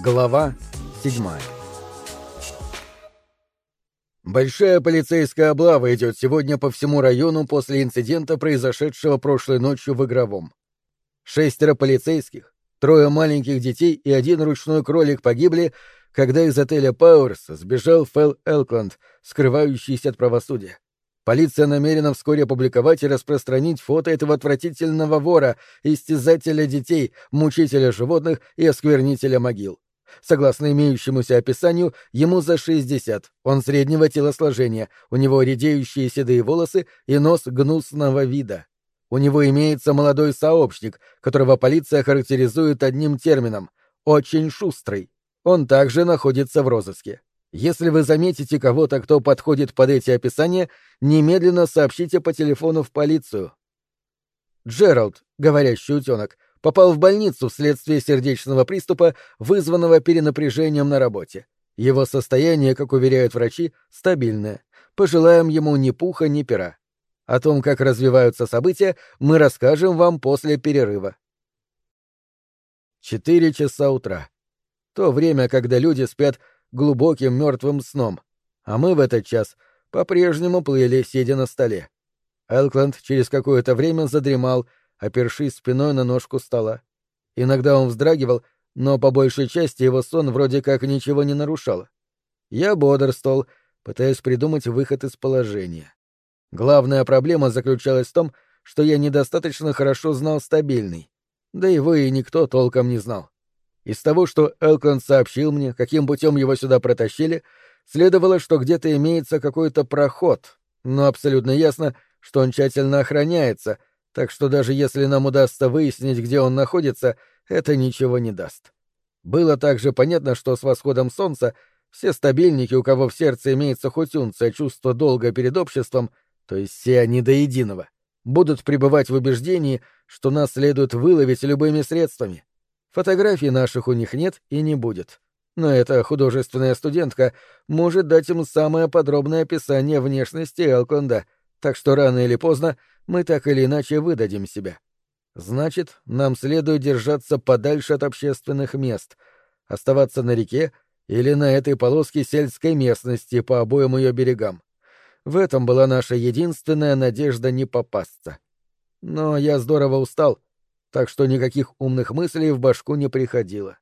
Глава 7 Большая полицейская облава идет сегодня по всему району после инцидента, произошедшего прошлой ночью в Игровом. Шестеро полицейских, трое маленьких детей и один ручной кролик погибли, когда из отеля Пауэрс сбежал Фэл Элкланд, скрывающийся от правосудия. Полиция намерена вскоре опубликовать и распространить фото этого отвратительного вора, истязателя детей, мучителя животных и осквернителя могил. Согласно имеющемуся описанию, ему за 60, он среднего телосложения, у него редеющие седые волосы и нос гнусного вида. У него имеется молодой сообщник, которого полиция характеризует одним термином — очень шустрый. Он также находится в розыске. Если вы заметите кого-то, кто подходит под эти описания, немедленно сообщите по телефону в полицию. Джеральд, говорящий утенок, попал в больницу вследствие сердечного приступа, вызванного перенапряжением на работе. Его состояние, как уверяют врачи, стабильное. Пожелаем ему ни пуха, ни пера. О том, как развиваются события, мы расскажем вам после перерыва. Четыре часа утра. То время, когда люди спят глубоким мертвым сном, а мы в этот час по-прежнему плыли, сидя на столе. Элкленд через какое-то время задремал, опершись спиной на ножку стола. Иногда он вздрагивал, но по большей части его сон вроде как ничего не нарушал. Я бодрствовал, пытаясь придумать выход из положения. Главная проблема заключалась в том, что я недостаточно хорошо знал стабильный. Да его и никто толком не знал. Из того, что Элкон сообщил мне, каким путем его сюда протащили, следовало, что где-то имеется какой-то проход, но абсолютно ясно, что он тщательно охраняется, так что даже если нам удастся выяснить, где он находится, это ничего не даст. Было также понятно, что с восходом солнца все стабильники, у кого в сердце имеется хоть унция чувство долга перед обществом, то есть все они до единого, будут пребывать в убеждении, что нас следует выловить любыми средствами. Фотографий наших у них нет и не будет. Но эта художественная студентка может дать им самое подробное описание внешности Элконда, так что рано или поздно мы так или иначе выдадим себя. Значит, нам следует держаться подальше от общественных мест, оставаться на реке или на этой полоске сельской местности по обоим ее берегам. В этом была наша единственная надежда не попасться. Но я здорово устал, так что никаких умных мыслей в башку не приходило.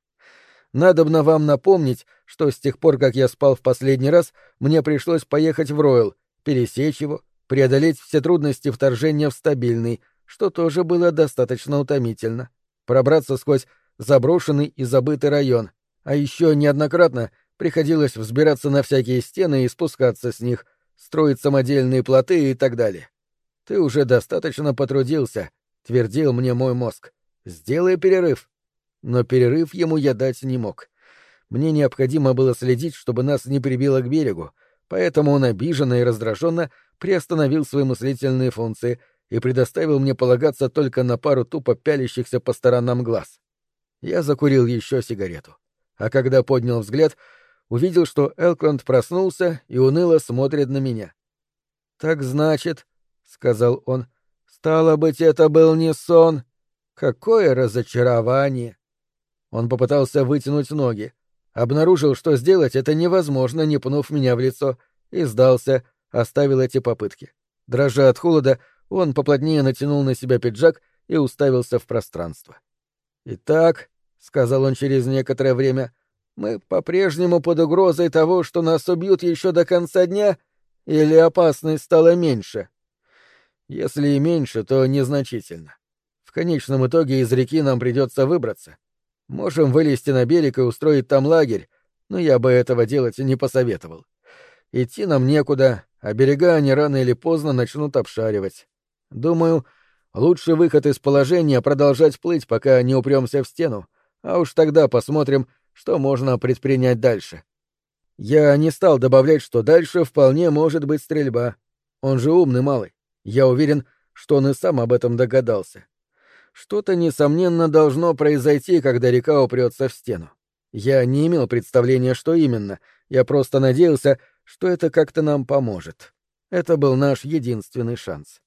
Надобно вам напомнить, что с тех пор, как я спал в последний раз, мне пришлось поехать в Ройл, пересечь его, преодолеть все трудности вторжения в стабильный, что тоже было достаточно утомительно, пробраться сквозь заброшенный и забытый район, а еще неоднократно приходилось взбираться на всякие стены и спускаться с них, строить самодельные плоты и так далее. Ты уже достаточно потрудился, твердил мне мой мозг. Сделай перерыв. Но перерыв ему я дать не мог. Мне необходимо было следить, чтобы нас не прибило к берегу, поэтому он обиженно и раздраженно приостановил свои мыслительные функции и предоставил мне полагаться только на пару тупо пялящихся по сторонам глаз. Я закурил еще сигарету, а когда поднял взгляд, увидел, что Элкланд проснулся и уныло смотрит на меня. «Так значит», — сказал он, — «стало быть, это был не сон. Какое разочарование!» Он попытался вытянуть ноги, обнаружил, что сделать это невозможно, не пнув меня в лицо, и сдался, оставил эти попытки. Дрожа от холода, он поплотнее натянул на себя пиджак и уставился в пространство. «Итак», — сказал он через некоторое время, — «мы по-прежнему под угрозой того, что нас убьют еще до конца дня, или опасность стала меньше?» «Если и меньше, то незначительно. В конечном итоге из реки нам придется выбраться. Можем вылезти на берег и устроить там лагерь, но я бы этого делать не посоветовал. Идти нам некуда, а берега они рано или поздно начнут обшаривать. Думаю, лучший выход из положения — продолжать плыть, пока не упремся в стену, а уж тогда посмотрим, что можно предпринять дальше. Я не стал добавлять, что дальше вполне может быть стрельба. Он же умный малый. Я уверен, что он и сам об этом догадался. Что-то, несомненно, должно произойти, когда река упрется в стену. Я не имел представления, что именно. Я просто надеялся, что это как-то нам поможет. Это был наш единственный шанс.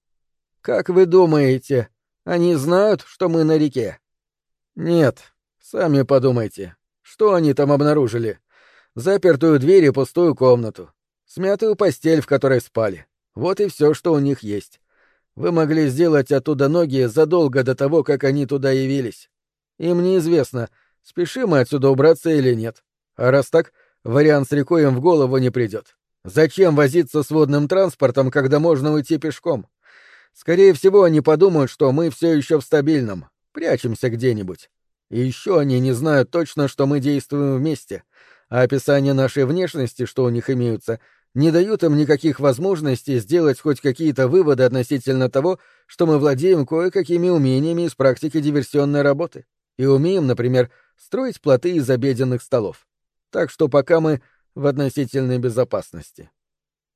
Как вы думаете, они знают, что мы на реке? Нет, сами подумайте. Что они там обнаружили? Запертую дверь и пустую комнату. Смятую постель, в которой спали. Вот и все, что у них есть. Вы могли сделать оттуда ноги задолго до того, как они туда явились. Им неизвестно, спешим мы отсюда убраться или нет. А раз так, вариант с рекой им в голову не придет. Зачем возиться с водным транспортом, когда можно уйти пешком? Скорее всего, они подумают, что мы все еще в стабильном, прячемся где-нибудь. И еще они не знают точно, что мы действуем вместе, а описание нашей внешности, что у них имеются, не дают им никаких возможностей сделать хоть какие-то выводы относительно того, что мы владеем кое-какими умениями из практики диверсионной работы и умеем, например, строить плоты из обеденных столов. Так что пока мы в относительной безопасности.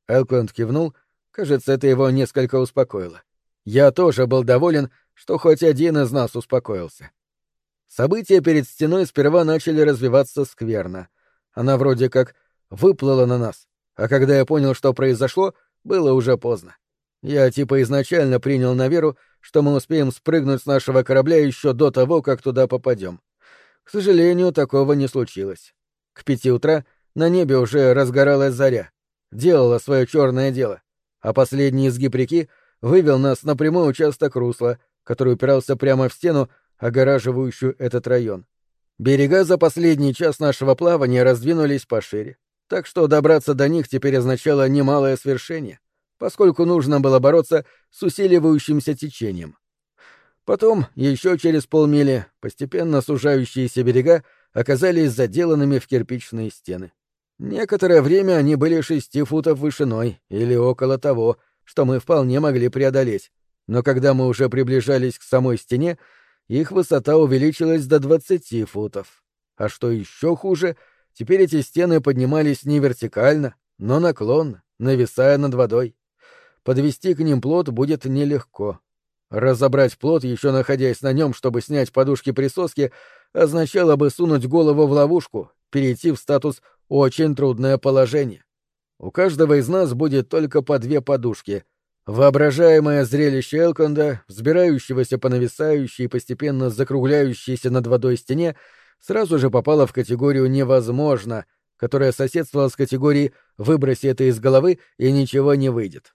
Элкленд кивнул, кажется, это его несколько успокоило. Я тоже был доволен, что хоть один из нас успокоился. События перед стеной сперва начали развиваться скверно. Она вроде как выплыла на нас, а когда я понял, что произошло, было уже поздно. Я типа изначально принял на веру, что мы успеем спрыгнуть с нашего корабля еще до того, как туда попадем. К сожалению, такого не случилось. К пяти утра на небе уже разгоралась заря, делала свое черное дело, а последний изгиб реки вывел нас на прямой участок русла, который упирался прямо в стену, огораживающую этот район. Берега за последний час нашего плавания раздвинулись пошире, так что добраться до них теперь означало немалое свершение, поскольку нужно было бороться с усиливающимся течением. Потом, еще через полмили, постепенно сужающиеся берега оказались заделанными в кирпичные стены. Некоторое время они были шести футов вышиной или около того, что мы вполне могли преодолеть, но когда мы уже приближались к самой стене, их высота увеличилась до двадцати футов. А что еще хуже, теперь эти стены поднимались не вертикально, но наклонно, нависая над водой. Подвести к ним плот будет нелегко. Разобрать плот, еще находясь на нем, чтобы снять подушки-присоски, означало бы сунуть голову в ловушку, перейти в статус «очень трудное положение». У каждого из нас будет только по две подушки. Воображаемое зрелище Элконда, взбирающегося по нависающей и постепенно закругляющейся над водой стене, сразу же попало в категорию «невозможно», которая соседствовала с категорией «выброси это из головы, и ничего не выйдет».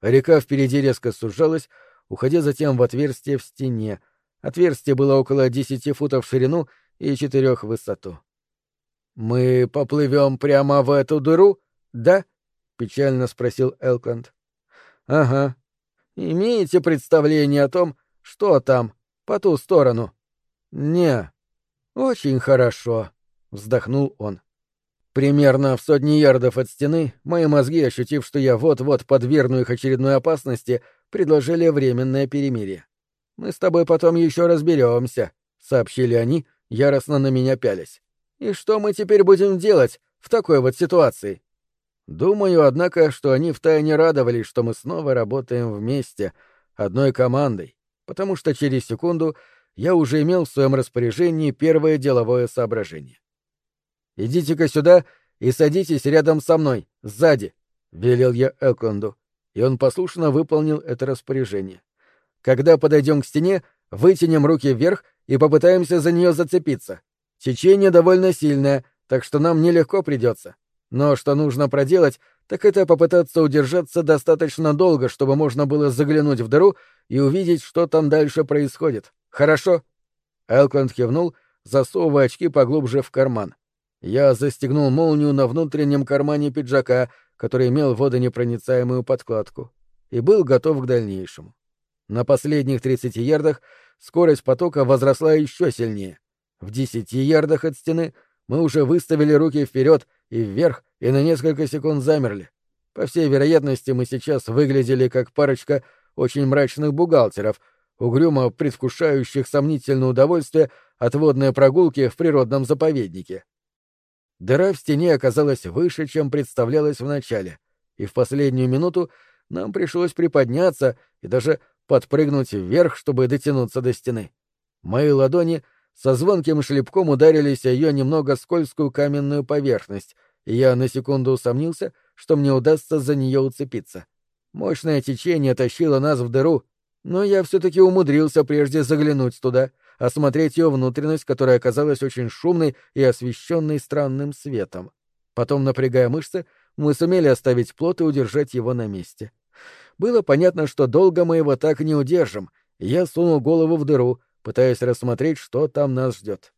Река впереди резко сужалась, уходя затем в отверстие в стене. Отверстие было около десяти футов в ширину и четырех в высоту. «Мы поплывем прямо в эту дыру, да?» — печально спросил Элкленд. «Ага. Имеете представление о том, что там, по ту сторону?» «Не. Очень хорошо», — вздохнул он. Примерно в сотни ярдов от стены мои мозги, ощутив, что я вот-вот подвергну их очередной опасности, предложили временное перемирие. «Мы с тобой потом еще разберемся», — сообщили они, яростно на меня пялись. «И что мы теперь будем делать в такой вот ситуации?» Думаю, однако, что они втайне радовались, что мы снова работаем вместе, одной командой, потому что через секунду я уже имел в своем распоряжении первое деловое соображение. «Идите-ка сюда и садитесь рядом со мной, сзади», — велел я Элконду, и он послушно выполнил это распоряжение. «Когда подойдем к стене, вытянем руки вверх и попытаемся за нее зацепиться. Течение довольно сильное, так что нам нелегко придется. Но что нужно проделать, так это попытаться удержаться достаточно долго, чтобы можно было заглянуть в дыру и увидеть, что там дальше происходит. Хорошо?» Элконд кивнул, засовывая очки поглубже в карман. Я застегнул молнию на внутреннем кармане пиджака, который имел водонепроницаемую подкладку, и был готов к дальнейшему. На последних 30 ярдах скорость потока возросла еще сильнее. В 10 ярдах от стены мы уже выставили руки вперед и вверх и на несколько секунд замерли. По всей вероятности, мы сейчас выглядели как парочка очень мрачных бухгалтеров, угрюмо предвкушающих сомнительное удовольствие от водной прогулки в природном заповеднике. Дыра в стене оказалась выше, чем представлялось вначале, и в последнюю минуту нам пришлось приподняться и даже подпрыгнуть вверх, чтобы дотянуться до стены. Мои ладони со звонким шлепком ударились о ее немного скользкую каменную поверхность, и я на секунду усомнился, что мне удастся за нее уцепиться. Мощное течение тащило нас в дыру, но я все-таки умудрился прежде заглянуть туда, осмотреть ее внутренность, которая оказалась очень шумной и освещенной странным светом. Потом, напрягая мышцы, мы сумели оставить плот и удержать его на месте. Было понятно, что долго мы его так не удержим, и я сунул голову в дыру, пытаясь рассмотреть, что там нас ждет.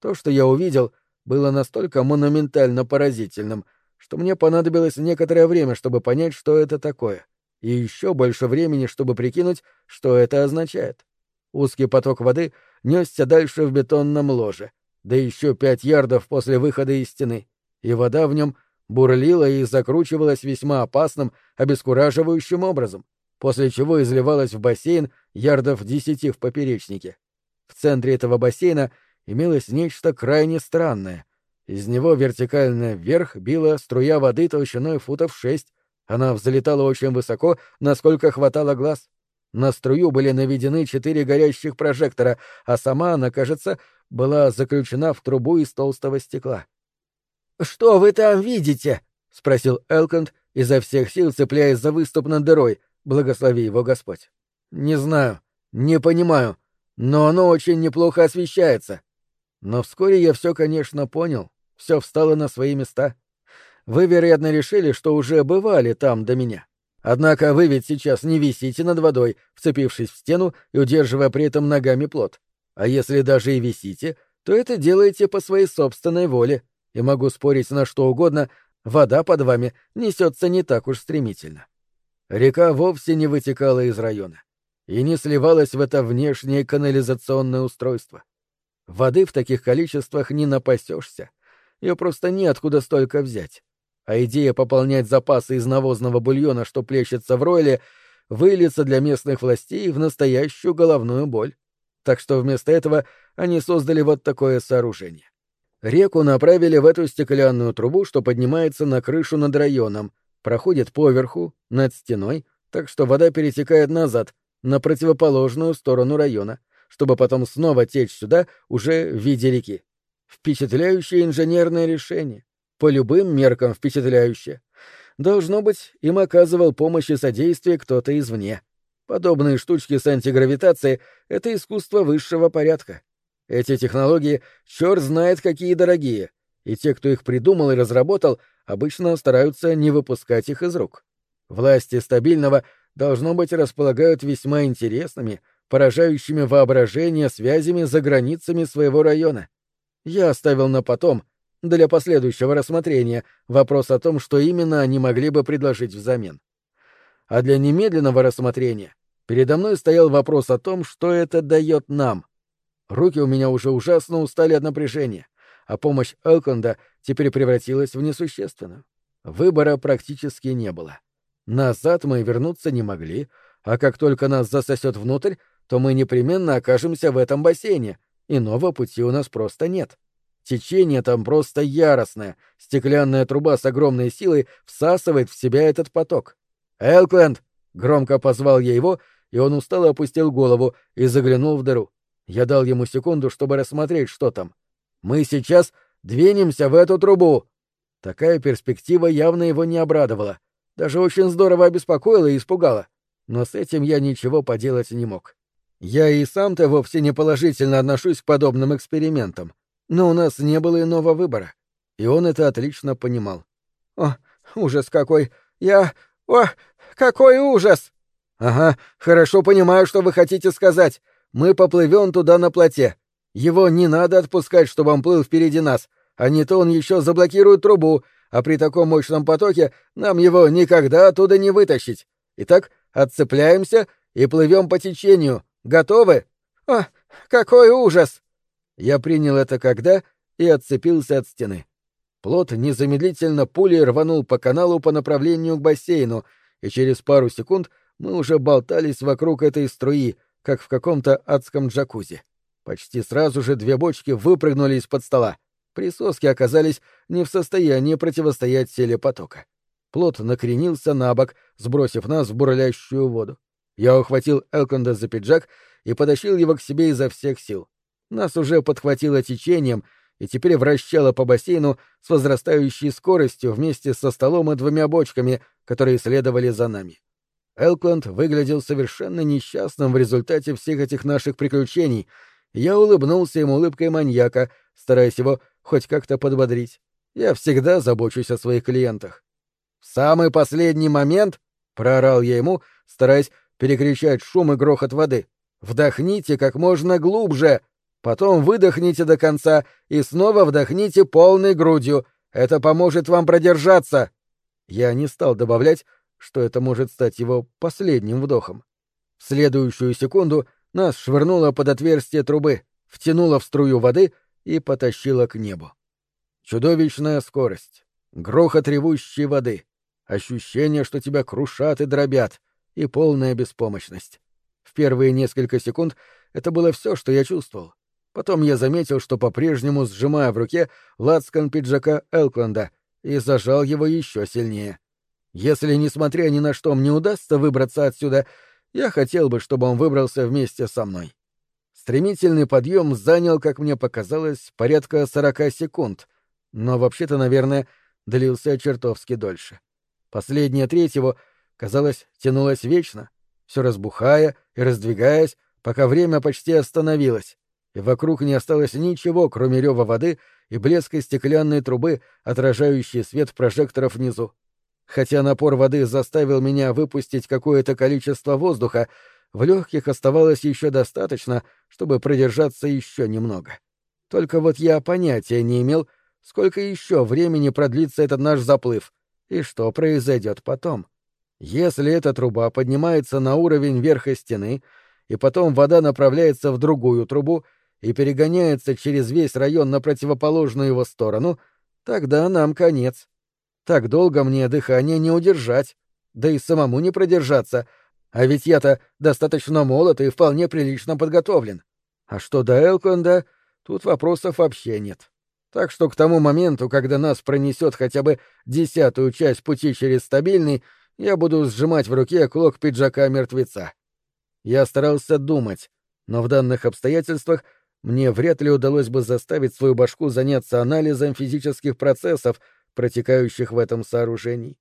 То, что я увидел, было настолько монументально поразительным, что мне понадобилось некоторое время, чтобы понять, что это такое, и еще больше времени, чтобы прикинуть, что это означает. Узкий поток воды несся дальше в бетонном ложе, да еще пять ярдов после выхода из стены, и вода в нем бурлила и закручивалась весьма опасным, обескураживающим образом, после чего изливалась в бассейн ярдов десяти в поперечнике. В центре этого бассейна имелось нечто крайне странное. Из него вертикально вверх била струя воды толщиной футов шесть. Она взлетала очень высоко, насколько хватало глаз. На струю были наведены четыре горящих прожектора, а сама она, кажется, была заключена в трубу из толстого стекла. «Что вы там видите?» — спросил Элконд, изо всех сил цепляясь за выступ над дырой, благослови его Господь. «Не знаю, не понимаю, но оно очень неплохо освещается». Но вскоре я все, конечно, понял, все встало на свои места. Вы, вероятно, решили, что уже бывали там до меня. Однако вы ведь сейчас не висите над водой, вцепившись в стену и удерживая при этом ногами плот. А если даже и висите, то это делаете по своей собственной воле, и могу спорить на что угодно, вода под вами несется не так уж стремительно. Река вовсе не вытекала из района и не сливалась в это внешнее канализационное устройство. Воды в таких количествах не напасешься. Ее просто неоткуда столько взять. А идея пополнять запасы из навозного бульона, что плещется в ройле, выльется для местных властей в настоящую головную боль. Так что вместо этого они создали вот такое сооружение. Реку направили в эту стеклянную трубу, что поднимается на крышу над районом, проходит поверху, над стеной, так что вода перетекает назад, на противоположную сторону района, чтобы потом снова течь сюда уже в виде реки. Впечатляющее инженерное решение. По любым меркам впечатляющее. Должно быть, им оказывал помощь и содействие кто-то извне. Подобные штучки с антигравитацией — это искусство высшего порядка. Эти технологии черт знает какие дорогие, и те, кто их придумал и разработал, обычно стараются не выпускать их из рук. Власти стабильного, должно быть, располагают весьма интересными — поражающими воображение связями за границами своего района. Я оставил на потом, для последующего рассмотрения, вопрос о том, что именно они могли бы предложить взамен. А для немедленного рассмотрения передо мной стоял вопрос о том, что это дает нам. Руки у меня уже ужасно устали от напряжения, а помощь Элконда теперь превратилась в несущественную. Выбора практически не было. Назад мы вернуться не могли, а как только нас засосет внутрь, то мы непременно окажемся в этом бассейне. Иного пути у нас просто нет. Течение там просто яростное. Стеклянная труба с огромной силой всасывает в себя этот поток. «Элкленд!» — громко позвал я его, и он устало опустил голову и заглянул в дыру. Я дал ему секунду, чтобы рассмотреть, что там. «Мы сейчас двинемся в эту трубу!» Такая перспектива явно его не обрадовала. Даже очень здорово обеспокоила и испугала. Но с этим я ничего поделать не мог. Я и сам-то вовсе не положительно отношусь к подобным экспериментам, но у нас не было иного выбора, и он это отлично понимал. «О, ужас какой! Я... О, какой ужас!» «Ага, хорошо понимаю, что вы хотите сказать. Мы поплывем туда на плоте. Его не надо отпускать, чтобы он плыл впереди нас, а не то он еще заблокирует трубу, а при таком мощном потоке нам его никогда оттуда не вытащить. Итак, отцепляемся и плывем по течению, Готовы? О, какой ужас! Я принял это когда и отцепился от стены. Плот незамедлительно пулей рванул по каналу по направлению к бассейну, и через пару секунд мы уже болтались вокруг этой струи, как в каком-то адском джакузи. Почти сразу же две бочки выпрыгнули из-под стола. Присоски оказались не в состоянии противостоять силе потока. Плот накренился на бок, сбросив нас в бурлящую воду. Я ухватил Элконда за пиджак и потащил его к себе изо всех сил. Нас уже подхватило течением и теперь вращало по бассейну с возрастающей скоростью вместе со столом и двумя бочками, которые следовали за нами. Элкленд выглядел совершенно несчастным в результате всех этих наших приключений, Я улыбнулся ему улыбкой маньяка, стараясь его хоть как-то подбодрить. Я всегда забочусь о своих клиентах. «В самый последний момент», — проорал я ему, стараясь перекричать шум и грохот воды, — «вдохните как можно глубже, потом выдохните до конца и снова вдохните полной грудью. Это поможет вам продержаться». Я не стал добавлять, что это может стать его последним вдохом. В следующую секунду нас швырнуло под отверстие трубы, втянуло в струю воды и потащило к небу. Чудовищная скорость, грохот ревущей воды, ощущение, что тебя крушат и дробят, и полная беспомощность. В первые несколько секунд это было все, что я чувствовал. Потом я заметил, что по-прежнему сжимая в руке лацкан пиджака Элкленда и зажал его еще сильнее. Если, несмотря ни на что, мне удастся выбраться отсюда, я хотел бы, чтобы он выбрался вместе со мной. Стремительный подъем занял, как мне показалось, порядка сорока секунд, но вообще-то, наверное, длился чертовски дольше. Последняя треть его, казалось, тянулась вечно, все разбухая и раздвигаясь, пока время почти остановилось, вокруг не осталось ничего, кроме рева воды и блеска стеклянной трубы, отражающей свет прожекторов внизу. Хотя напор воды заставил меня выпустить какое-то количество воздуха, в легких оставалось еще достаточно, чтобы продержаться еще немного. Только вот я понятия не имел, сколько еще времени продлится этот наш заплыв и что произойдет потом. Если эта труба поднимается на уровень верха стены, и потом вода направляется в другую трубу и перегоняется через весь район на противоположную его сторону, тогда нам конец. Так долго мне дыхание не удержать, да и самому не продержаться, а ведь я-то достаточно молод и вполне прилично подготовлен. А что до Элконда, тут вопросов вообще нет. Так что к тому моменту, когда нас пронесет хотя бы десятую часть пути через стабильный, я буду сжимать в руке клок пиджака мертвеца. Я старался думать, но в данных обстоятельствах мне вряд ли удалось бы заставить свою башку заняться анализом физических процессов, протекающих в этом сооружении.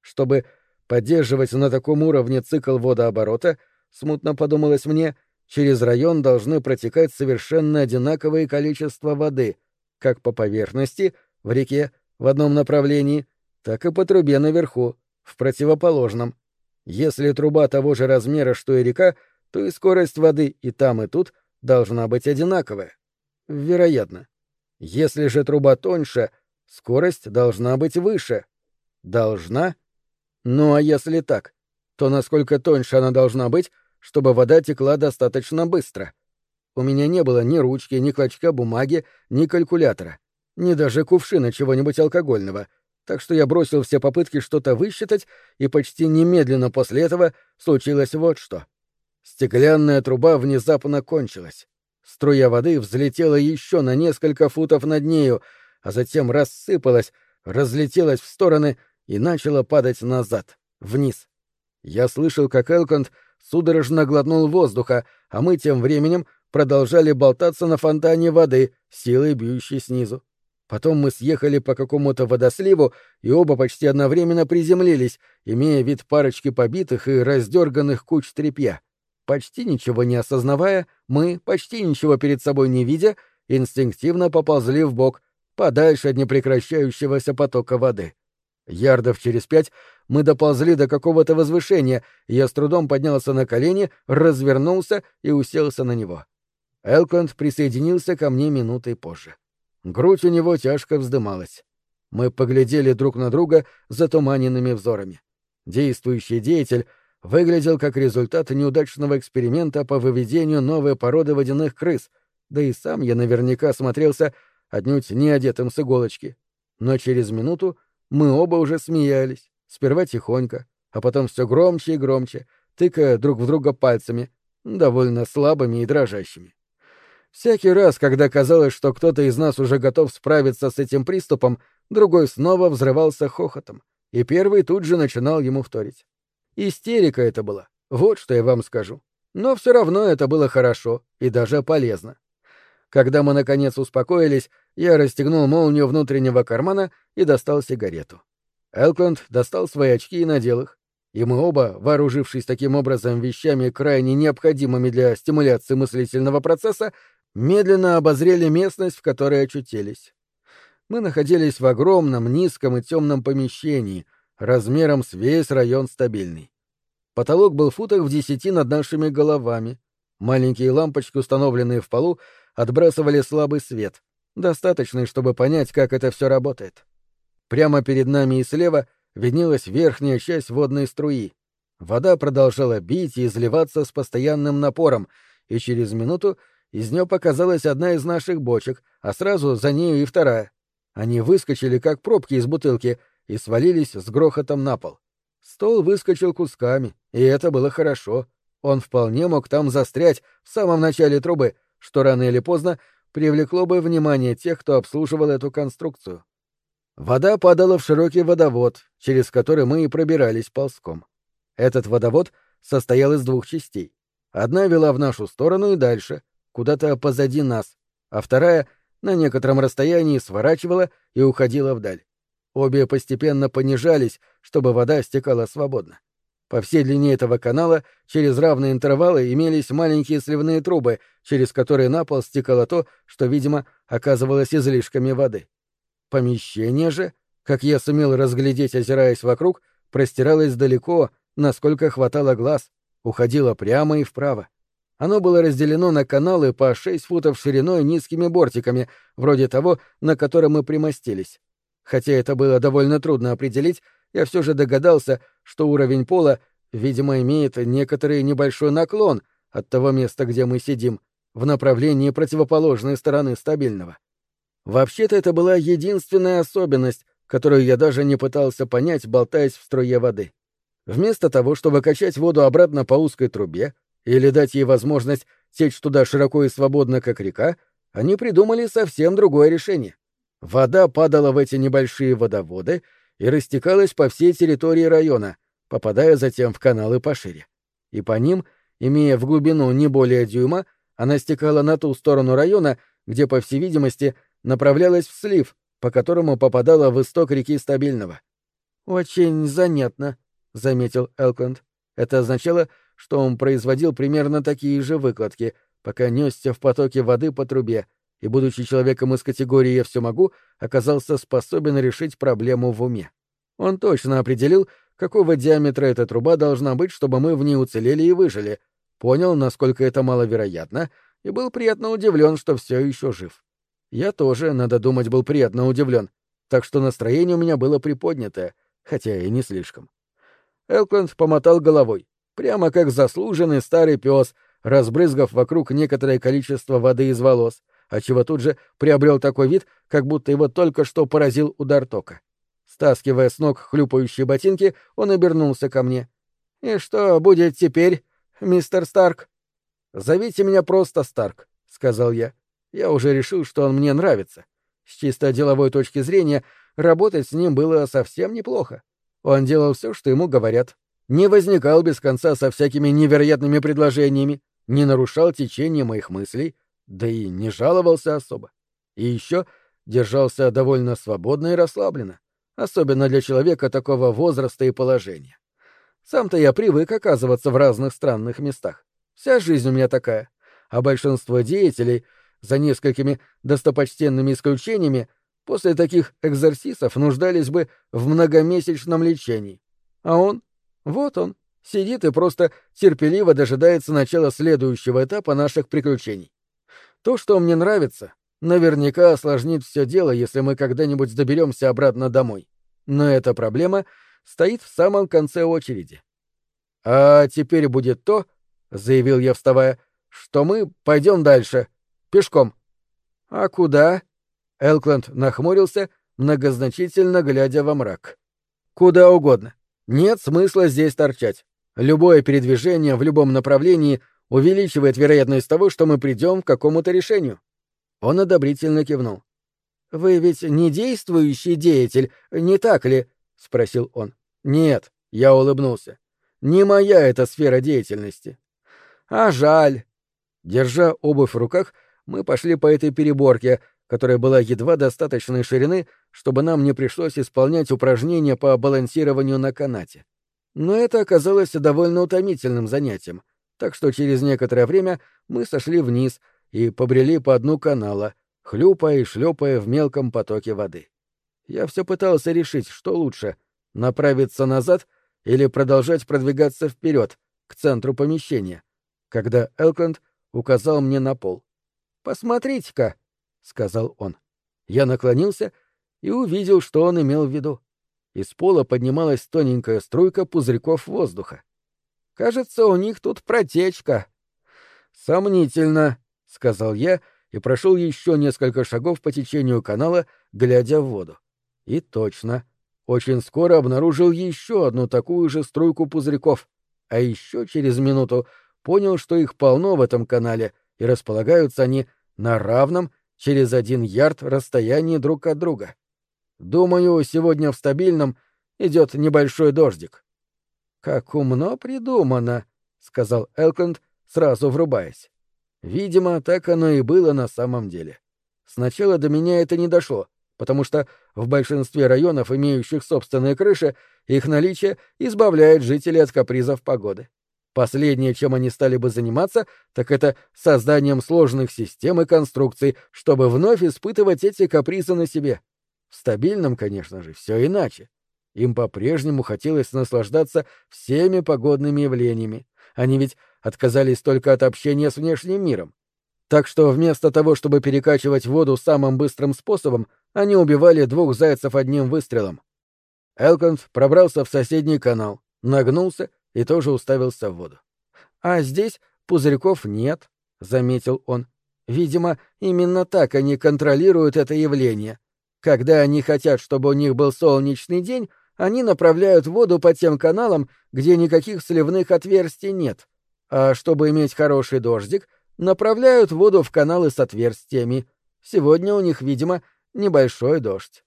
Чтобы поддерживать на таком уровне цикл водооборота, смутно подумалось мне, через район должны протекать совершенно одинаковое количество воды, как по поверхности, в реке, в одном направлении, так и по трубе наверху, в противоположном. Если труба того же размера, что и река, то и скорость воды и там, и тут должна быть одинаковая. Вероятно. Если же труба тоньше, скорость должна быть выше. Должна? Ну а если так, то насколько тоньше она должна быть, чтобы вода текла достаточно быстро? У меня не было ни ручки, ни клочка бумаги, ни калькулятора, ни даже кувшина чего-нибудь алкогольного, так что я бросил все попытки что-то высчитать, и почти немедленно после этого случилось вот что. Стеклянная труба внезапно кончилась. Струя воды взлетела еще на несколько футов над нею, а затем рассыпалась, разлетелась в стороны и начала падать назад, вниз. Я слышал, как Элконд судорожно глотнул воздуха, а мы тем временем продолжали болтаться на фонтане воды, силой бьющей снизу. Потом мы съехали по какому-то водосливу и оба почти одновременно приземлились, имея вид парочки побитых и раздерганных куч тряпья. Почти ничего не осознавая, мы, почти ничего перед собой не видя, инстинктивно поползли в бок, подальше от непрекращающегося потока воды. Ярдов через пять мы доползли до какого-то возвышения, я с трудом поднялся на колени, развернулся и уселся на него. Элконд присоединился ко мне минутой позже. Грудь у него тяжко вздымалась. Мы поглядели друг на друга затуманенными взорами. Действующий деятель выглядел как результат неудачного эксперимента по выведению новой породы водяных крыс, да и сам я наверняка смотрелся отнюдь не одетым с иголочки. Но через минуту мы оба уже смеялись, сперва тихонько, а потом все громче и громче, тыкая друг в друга пальцами, довольно слабыми и дрожащими. Всякий раз, когда казалось, что кто-то из нас уже готов справиться с этим приступом, другой снова взрывался хохотом, и первый тут же начинал ему вторить. Истерика это была, вот что я вам скажу. Но все равно это было хорошо и даже полезно. Когда мы, наконец, успокоились, я расстегнул молнию внутреннего кармана и достал сигарету. Элкленд достал свои очки и надел их. И мы оба, вооружившись таким образом вещами, крайне необходимыми для стимуляции мыслительного процесса, медленно обозрели местность, в которой очутились. Мы находились в огромном, низком и темном помещении, размером с весь район стабильный. Потолок был футах в десяти над нашими головами. Маленькие лампочки, установленные в полу, отбрасывали слабый свет, достаточный, чтобы понять, как это все работает. Прямо перед нами и слева виднелась верхняя часть водной струи. Вода продолжала бить и изливаться с постоянным напором, и через минуту из нее показалась одна из наших бочек, а сразу за нею и вторая. Они выскочили, как пробки из бутылки, и свалились с грохотом на пол. Стол выскочил кусками, и это было хорошо. Он вполне мог там застрять в самом начале трубы, что рано или поздно привлекло бы внимание тех, кто обслуживал эту конструкцию. Вода падала в широкий водовод, через который мы и пробирались ползком. Этот водовод состоял из двух частей. Одна вела в нашу сторону и дальше, куда-то позади нас, а вторая на некотором расстоянии сворачивала и уходила вдаль. Обе постепенно понижались, чтобы вода стекала свободно. По всей длине этого канала через равные интервалы имелись маленькие сливные трубы, через которые на пол стекало то, что, видимо, оказывалось излишками воды. Помещение же, как я сумел разглядеть, озираясь вокруг, простиралось далеко, насколько хватало глаз, уходило прямо и вправо. Оно было разделено на каналы по шесть футов шириной низкими бортиками, вроде того, на котором мы примостились. Хотя это было довольно трудно определить, я все же догадался, что уровень пола, видимо, имеет некоторый небольшой наклон от того места, где мы сидим, в направлении противоположной стороны стабильного. Вообще-то это была единственная особенность, которую я даже не пытался понять, болтаясь в струе воды. Вместо того, чтобы качать воду обратно по узкой трубе или дать ей возможность течь туда широко и свободно, как река, они придумали совсем другое решение. Вода падала в эти небольшие водоводы и растекалась по всей территории района, попадая затем в каналы пошире. И по ним, имея в глубину не более дюйма, она стекала на ту сторону района, где, по всей видимости, направлялась в слив, по которому попадала в исток реки Стабильного. «Очень занятно», — заметил Элконд. Это означало, что он производил примерно такие же выкладки, пока несся в потоке воды по трубе, и, будучи человеком из категории «я все могу», оказался способен решить проблему в уме. Он точно определил, какого диаметра эта труба должна быть, чтобы мы в ней уцелели и выжили, понял, насколько это маловероятно, и был приятно удивлен, что все еще жив. Я тоже, надо думать, был приятно удивлен, так что настроение у меня было приподнятое, хотя и не слишком. Элкленд помотал головой, прямо как заслуженный старый пес, разбрызгав вокруг некоторое количество воды из волос, отчего тут же приобрел такой вид, как будто его только что поразил удар тока. Стаскивая с ног хлюпающие ботинки, он обернулся ко мне. «И что будет теперь, мистер Старк?» «Зовите меня просто Старк», — сказал я. Я уже решил, что он мне нравится. С чисто деловой точки зрения, работать с ним было совсем неплохо. Он делал все, что ему говорят. Не возникал без конца со всякими невероятными предложениями, не нарушал течение моих мыслей, да и не жаловался особо. И еще держался довольно свободно и расслабленно, особенно для человека такого возраста и положения. Сам-то я привык оказываться в разных странных местах. Вся жизнь у меня такая. А большинство деятелей — за несколькими достопочтенными исключениями, после таких экзорсисов нуждались бы в многомесячном лечении. А он, вот он, сидит и просто терпеливо дожидается начала следующего этапа наших приключений. То, что мне нравится, наверняка осложнит все дело, если мы когда-нибудь доберемся обратно домой. Но эта проблема стоит в самом конце очереди. А теперь будет то, — заявил я, вставая, — что мы пойдем дальше — Пешком. А куда? Элкленд нахмурился, многозначительно глядя во мрак. Куда угодно. Нет смысла здесь торчать. Любое передвижение в любом направлении увеличивает вероятность того, что мы придем к какому-то решению. Он одобрительно кивнул. Вы ведь не действующий деятель, не так ли? спросил он. Нет, я улыбнулся. Не моя эта сфера деятельности. А жаль. Держа обувь в руках, мы пошли по этой переборке, которая была едва достаточной ширины, чтобы нам не пришлось исполнять упражнения по балансированию на канате. Но это оказалось довольно утомительным занятием, так что через некоторое время мы сошли вниз и побрели по дну канала, хлюпая и шлепая в мелком потоке воды. Я все пытался решить, что лучше — направиться назад или продолжать продвигаться вперед, к центру помещения, когда Элкленд указал мне на пол. «Посмотрите-ка», — сказал он. Я наклонился и увидел, что он имел в виду. Из пола поднималась тоненькая струйка пузырьков воздуха. «Кажется, у них тут протечка». «Сомнительно», — сказал я и прошел еще несколько шагов по течению канала, глядя в воду. И точно. Очень скоро обнаружил еще одну такую же струйку пузырьков, а еще через минуту понял, что их полно в этом канале, и располагаются они на равном через один ярд расстоянии друг от друга. Думаю, сегодня в стабильном идет небольшой дождик. Как умно придумано, сказал Элконд, сразу врубаясь. Видимо, так оно и было на самом деле. Сначала до меня это не дошло, потому что в большинстве районов, имеющих собственные крыши, их наличие избавляет жителей от капризов погоды. Последнее, чем они стали бы заниматься, так это созданием сложных систем и конструкций, чтобы вновь испытывать эти капризы на себе. В стабильном, конечно же, все иначе. Им по-прежнему хотелось наслаждаться всеми погодными явлениями. Они ведь отказались только от общения с внешним миром. Так что вместо того, чтобы перекачивать воду самым быстрым способом, они убивали двух зайцев одним выстрелом. Элконд пробрался в соседний канал, нагнулся и тоже уставился в воду. «А здесь пузырьков нет», — заметил он. «Видимо, именно так они контролируют это явление. Когда они хотят, чтобы у них был солнечный день, они направляют воду по тем каналам, где никаких сливных отверстий нет. А чтобы иметь хороший дождик, направляют воду в каналы с отверстиями. Сегодня у них, видимо, небольшой дождь.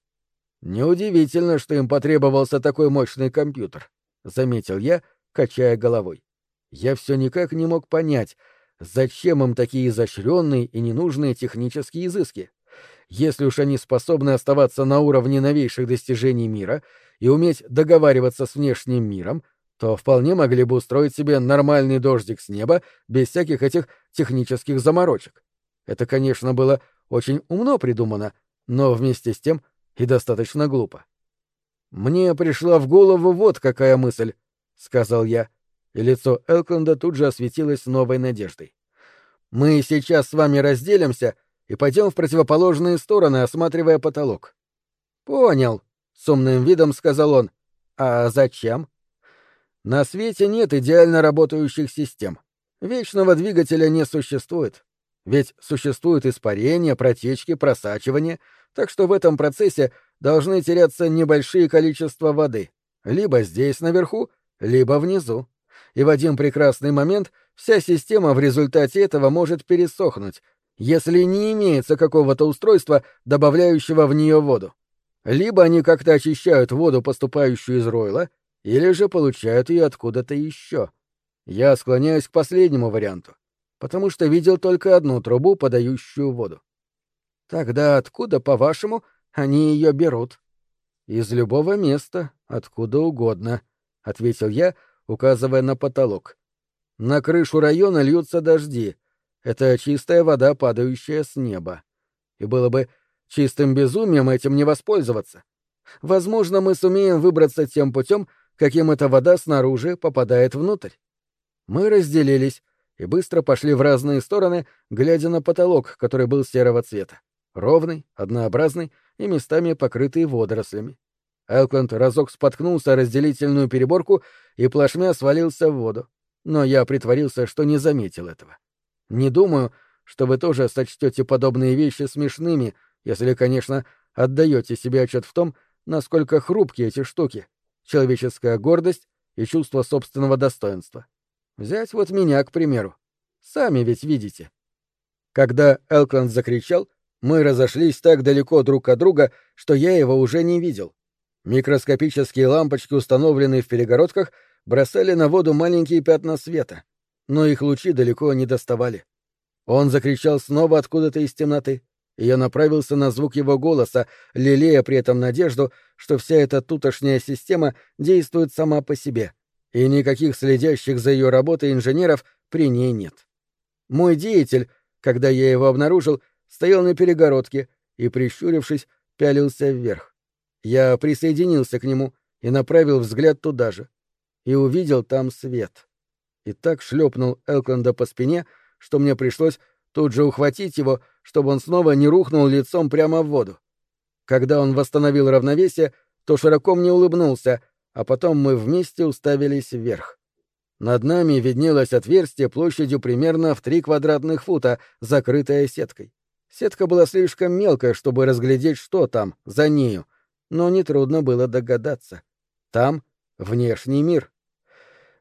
Неудивительно, что им потребовался такой мощный компьютер, заметил я, качая головой. Я все никак не мог понять, зачем им такие изощренные и ненужные технические изыски. Если уж они способны оставаться на уровне новейших достижений мира и уметь договариваться с внешним миром, то вполне могли бы устроить себе нормальный дождик с неба без всяких этих технических заморочек. Это, конечно, было очень умно придумано, но вместе с тем и достаточно глупо. «Мне пришла в голову вот какая мысль», — сказал я, и лицо Элкленда тут же осветилось новой надеждой. «Мы сейчас с вами разделимся и пойдем в противоположные стороны, осматривая потолок. Понял, с умным видом сказал он. А зачем? На свете нет идеально работающих систем. Вечного двигателя не существует. Ведь существуют испарения, протечки, просачивания, так что в этом процессе должны теряться небольшие количества воды, либо здесь наверху, либо внизу. И в один прекрасный момент вся система в результате этого может пересохнуть, если не имеется какого-то устройства, добавляющего в нее воду. Либо они как-то очищают воду, поступающую из ройла, или же получают ее откуда-то еще. Я склоняюсь к последнему варианту, потому что видел только одну трубу, подающую воду. Тогда откуда, по-вашему, они ее берут? Из любого места, откуда угодно, ответил я, указывая на потолок. На крышу района льются дожди, это чистая вода, падающая с неба. И было бы чистым безумием этим не воспользоваться. Возможно, мы сумеем выбраться тем путем, каким эта вода снаружи попадает внутрь. Мы разделились и быстро пошли в разные стороны, глядя на потолок, который был серого цвета. Ровный, однообразный и местами покрытый водорослями. Элкленд разок споткнулся о разделительную переборку и плашмя свалился в воду. Но я притворился, что не заметил этого. Не думаю, что вы тоже сочтете подобные вещи смешными, если, конечно, отдаете себе отчет в том, насколько хрупкие эти штуки, человеческая гордость и чувство собственного достоинства. Взять вот меня, к примеру. Сами ведь видите. Когда Элкленд закричал, мы разошлись так далеко друг от друга, что я его уже не видел. Микроскопические лампочки, установленные в перегородках, бросали на воду маленькие пятна света но их лучи далеко не доставали. Он закричал снова откуда-то из темноты, и я направился на звук его голоса, лелея при этом надежду, что вся эта тутошняя система действует сама по себе, и никаких следящих за ее работой инженеров при ней нет. Мой деятель когда я его обнаружил, стоял на перегородке и, прищурившись, пялился вверх. Я присоединился к нему и направил взгляд туда же. И увидел там свет. И так шлепнул Элкленда по спине, что мне пришлось тут же ухватить его, чтобы он снова не рухнул лицом прямо в воду. Когда он восстановил равновесие, то широко мне улыбнулся, а потом мы вместе уставились вверх. Над нами виднелось отверстие площадью примерно в три квадратных фута, закрытое сеткой. Сетка была слишком мелкая, чтобы разглядеть, что там, за нею, но нетрудно было догадаться. Там внешний мир.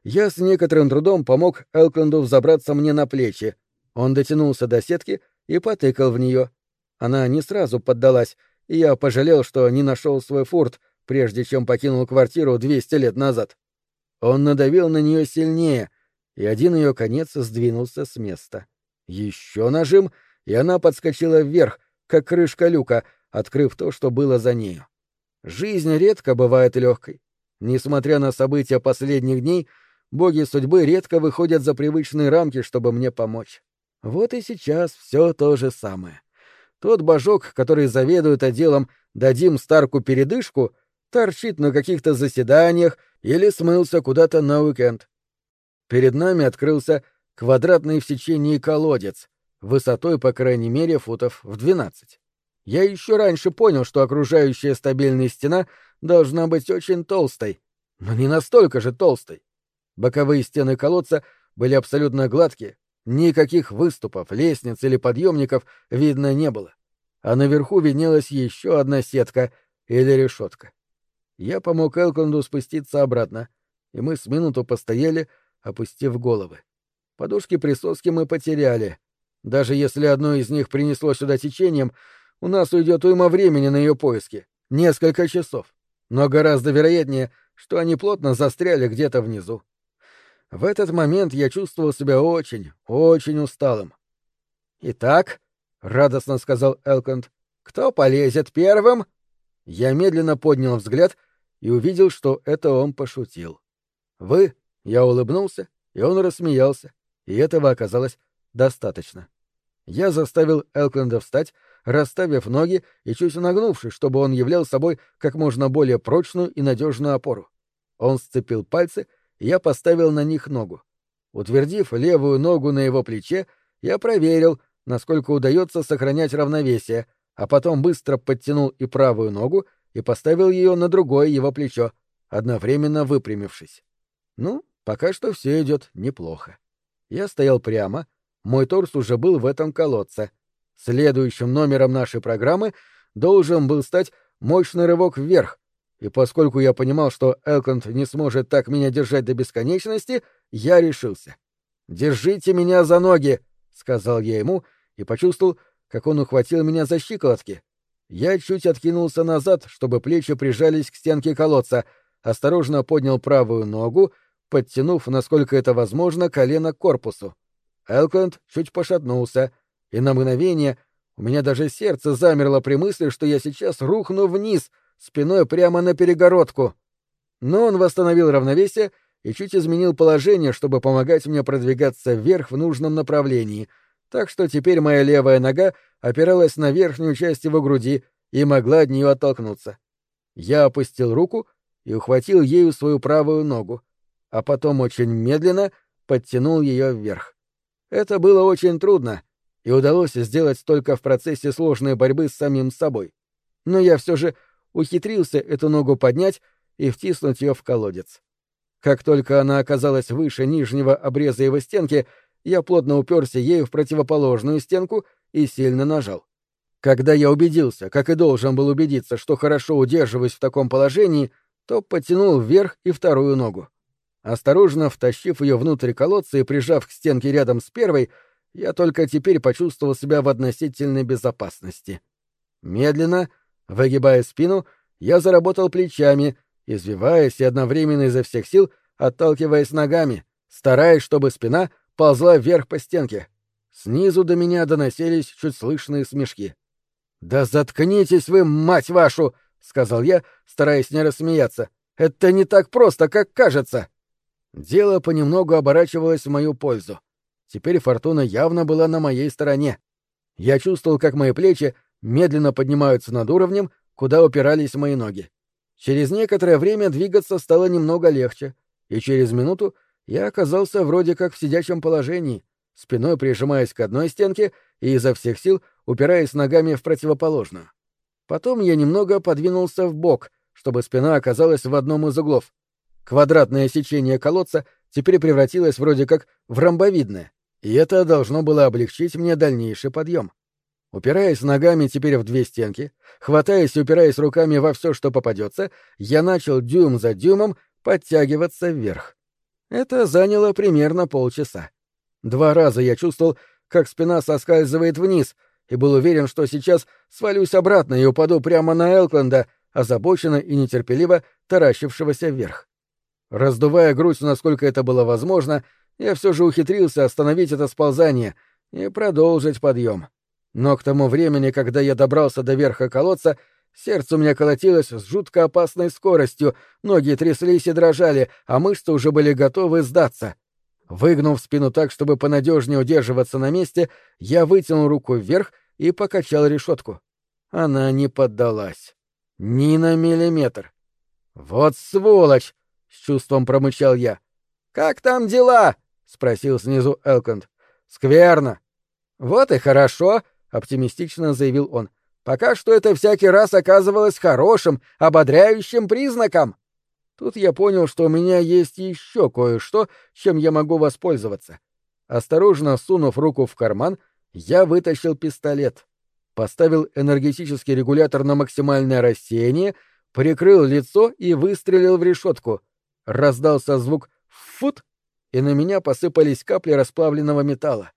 Я с некоторым трудом помог Элкленду взобраться мне на плечи. Он дотянулся до сетки и потыкал в нее. Она не сразу поддалась, и я пожалел, что не нашел свой фурт, прежде чем покинул квартиру 200 лет назад. Он надавил на нее сильнее, и один ее конец сдвинулся с места. Еще нажим, и она подскочила вверх, как крышка люка, открыв то, что было за нею. Жизнь редко бывает легкой. Несмотря на события последних дней, боги судьбы редко выходят за привычные рамки, чтобы мне помочь. Вот и сейчас все то же самое. Тот божок, который заведует отделом «дадим Старку передышку», торчит на каких-то заседаниях или смылся куда-то на уикенд. Перед нами открылся квадратный в сечении колодец, высотой, по крайней мере, футов в двенадцать. Я еще раньше понял, что окружающая стабильная стена должна быть очень толстой, но не настолько же толстой. Боковые стены колодца были абсолютно гладкие, никаких выступов, лестниц или подъемников видно не было. А наверху виднелась еще одна сетка или решетка. Я помог Элконду спуститься обратно, и мы с минуту постояли, опустив головы. Подушки присоски мы потеряли. Даже если одно из них принесло сюда течением, у нас уйдет уйма времени на ее поиски. Несколько часов. Но гораздо вероятнее, что они плотно застряли где-то внизу. В этот момент я чувствовал себя очень, очень усталым. «Итак», — радостно сказал Элконд, — «кто полезет первым?» Я медленно поднял взгляд — и увидел, что это он пошутил. «Вы?» — я улыбнулся, и он рассмеялся, и этого оказалось достаточно. Я заставил Элкленда встать, расставив ноги и чуть нагнувшись, чтобы он являл собой как можно более прочную и надежную опору. Он сцепил пальцы, я поставил на них ногу. Утвердив левую ногу на его плече, я проверил, насколько удается сохранять равновесие, а потом быстро подтянул и правую ногу и поставил ее на другое его плечо, одновременно выпрямившись. Ну, пока что все идет неплохо. Я стоял прямо, мой торс уже был в этом колодце. Следующим номером нашей программы должен был стать мощный рывок вверх, и поскольку я понимал, что Элконд не сможет так меня держать до бесконечности, я решился. «Держите меня за ноги!» — сказал я ему и почувствовал, как он ухватил меня за щиколотки. Я чуть откинулся назад, чтобы плечи прижались к стенке колодца, осторожно поднял правую ногу, подтянув, насколько это возможно, колено к корпусу. Элкленд чуть пошатнулся, и на мгновение у меня даже сердце замерло при мысли, что я сейчас рухну вниз, спиной прямо на перегородку. Но он восстановил равновесие и чуть изменил положение, чтобы помогать мне продвигаться вверх в нужном направлении — так что теперь моя левая нога опиралась на верхнюю часть его груди и могла от нее оттолкнуться. Я опустил руку и ухватил ею свою правую ногу, а потом очень медленно подтянул ее вверх. Это было очень трудно, и удалось сделать только в процессе сложной борьбы с самим собой. Но я все же ухитрился эту ногу поднять и втиснуть ее в колодец. Как только она оказалась выше нижнего обреза его стенки, я плотно уперся ею в противоположную стенку и сильно нажал. Когда я убедился, как и должен был убедиться, что хорошо удерживаюсь в таком положении, то потянул вверх и вторую ногу. Осторожно втащив ее внутрь колодца и прижав к стенке рядом с первой, я только теперь почувствовал себя в относительной безопасности. Медленно, выгибая спину, я заработал плечами, извиваясь и одновременно изо всех сил отталкиваясь ногами, стараясь, чтобы спина ползла вверх по стенке. Снизу до меня доносились чуть слышные смешки. «Да заткнитесь вы, мать вашу!» — сказал я, стараясь не рассмеяться. «Это не так просто, как кажется!» Дело понемногу оборачивалось в мою пользу. Теперь фортуна явно была на моей стороне. Я чувствовал, как мои плечи медленно поднимаются над уровнем, куда упирались мои ноги. Через некоторое время двигаться стало немного легче, и через минуту я оказался вроде как в сидячем положении, спиной прижимаясь к одной стенке и изо всех сил упираясь ногами в противоположную. Потом я немного подвинулся в бок, чтобы спина оказалась в одном из углов. Квадратное сечение колодца теперь превратилось вроде как в ромбовидное, и это должно было облегчить мне дальнейший подъем. Упираясь ногами теперь в две стенки, хватаясь и упираясь руками во все, что попадется, я начал дюйм за дюймом подтягиваться вверх. Это заняло примерно полчаса. Два раза я чувствовал, как спина соскальзывает вниз, и был уверен, что сейчас свалюсь обратно и упаду прямо на Элкленда, озабоченно и нетерпеливо таращившегося вверх. Раздувая грудь, насколько это было возможно, я все же ухитрился остановить это сползание и продолжить подъем. Но к тому времени, когда я добрался до верха колодца, сердце у меня колотилось с жутко опасной скоростью, ноги тряслись и дрожали, а мышцы уже были готовы сдаться. Выгнув спину так, чтобы понадежнее удерживаться на месте, я вытянул руку вверх и покачал решетку. Она не поддалась. Ни на миллиметр. «Вот сволочь!» — с чувством промычал я. «Как там дела?» — спросил снизу Элконд. «Скверно». «Вот и хорошо», — оптимистично заявил он. «Пока что это всякий раз оказывалось хорошим, ободряющим признаком». Тут я понял, что у меня есть еще кое-что, чем я могу воспользоваться. Осторожно сунув руку в карман, я вытащил пистолет, поставил энергетический регулятор на максимальное рассеяние, прикрыл лицо и выстрелил в решетку. Раздался звук «фут», и на меня посыпались капли расплавленного металла.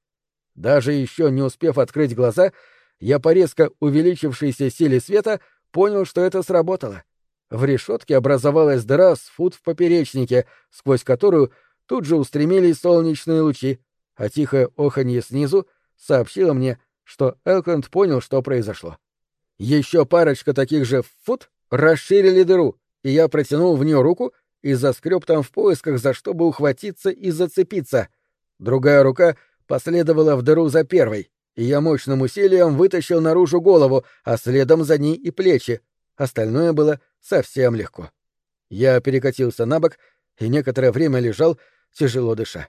Даже еще не успев открыть глаза, я по резко увеличившейся силе света понял, что это сработало — в решетке образовалась дыра с фут в поперечнике, сквозь которую тут же устремились солнечные лучи, а тихое оханье снизу сообщило мне, что Элкленд понял, что произошло. Еще парочка таких же фут расширили дыру, и я протянул в нее руку и заскреб там в поисках, за что бы ухватиться и зацепиться. Другая рука последовала в дыру за первой, и я мощным усилием вытащил наружу голову, а следом за ней и плечи. Остальное было совсем легко. Я перекатился на бок и некоторое время лежал, тяжело дыша.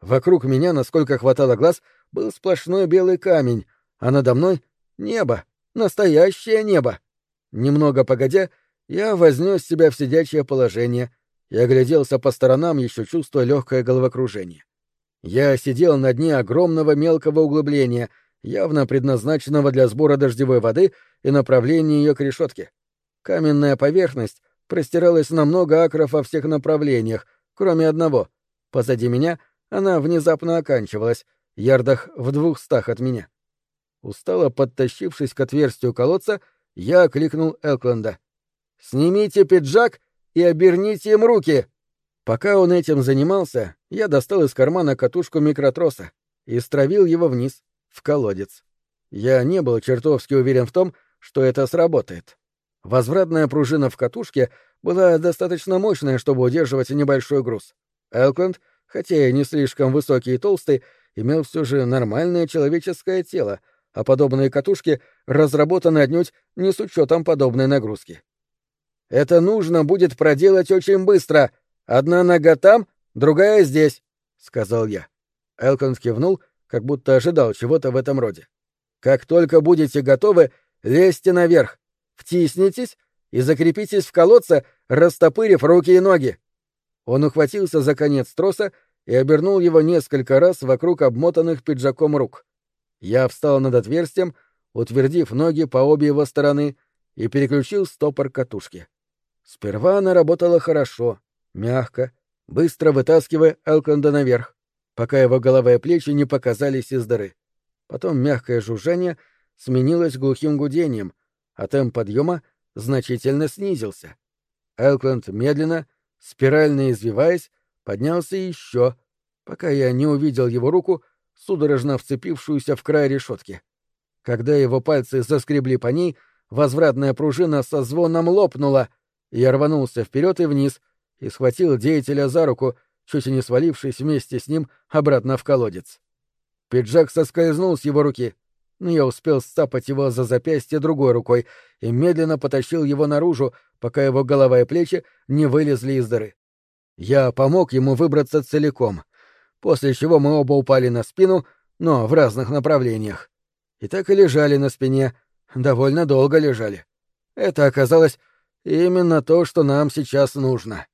Вокруг меня, насколько хватало глаз, был сплошной белый камень, а надо мной — небо, настоящее небо. Немного погодя, я вознес себя в сидячее положение и огляделся по сторонам, еще чувствуя легкое головокружение. Я сидел на дне огромного мелкого углубления, явно предназначенного для сбора дождевой воды и направления ее к решетке. Каменная поверхность простиралась на много акров во всех направлениях, кроме одного. Позади меня она внезапно оканчивалась, ярдах в двухстах от меня. Устало подтащившись к отверстию колодца, я окликнул Элкленда. «Снимите пиджак и оберните им руки!» Пока он этим занимался, я достал из кармана катушку микротроса и стравил его вниз, в колодец. Я не был чертовски уверен в том, что это сработает. Возвратная пружина в катушке была достаточно мощная, чтобы удерживать небольшой груз. Элкленд, хотя и не слишком высокий и толстый, имел все же нормальное человеческое тело, а подобные катушки разработаны отнюдь не с учетом подобной нагрузки. «Это нужно будет проделать очень быстро. Одна нога там, другая здесь», — сказал я. Элконд кивнул, как будто ожидал чего-то в этом роде. «Как только будете готовы, лезьте наверх. Втиснитесь и закрепитесь в колодце, растопырив руки и ноги. Он ухватился за конец троса и обернул его несколько раз вокруг обмотанных пиджаком рук. Я встал над отверстием, утвердив ноги по обе его стороны, и переключил стопор катушки. Сперва она работала хорошо, мягко, быстро вытаскивая Элконда наверх, пока его голова и плечи не показались из дыры. Потом мягкое жужжание сменилось глухим гудением — а темп подъема значительно снизился. Элкленд медленно, спирально извиваясь, поднялся еще, пока я не увидел его руку, судорожно вцепившуюся в край решетки. Когда его пальцы заскребли по ней, возвратная пружина со звоном лопнула, и я рванулся вперед и вниз и схватил деятеля за руку, чуть и не свалившись вместе с ним обратно в колодец. Пиджак соскользнул с его руки, но я успел сцапать его за запястье другой рукой и медленно потащил его наружу, пока его голова и плечи не вылезли из дыры. Я помог ему выбраться целиком, после чего мы оба упали на спину, но в разных направлениях. И так и лежали на спине, довольно долго лежали. Это оказалось именно то, что нам сейчас нужно.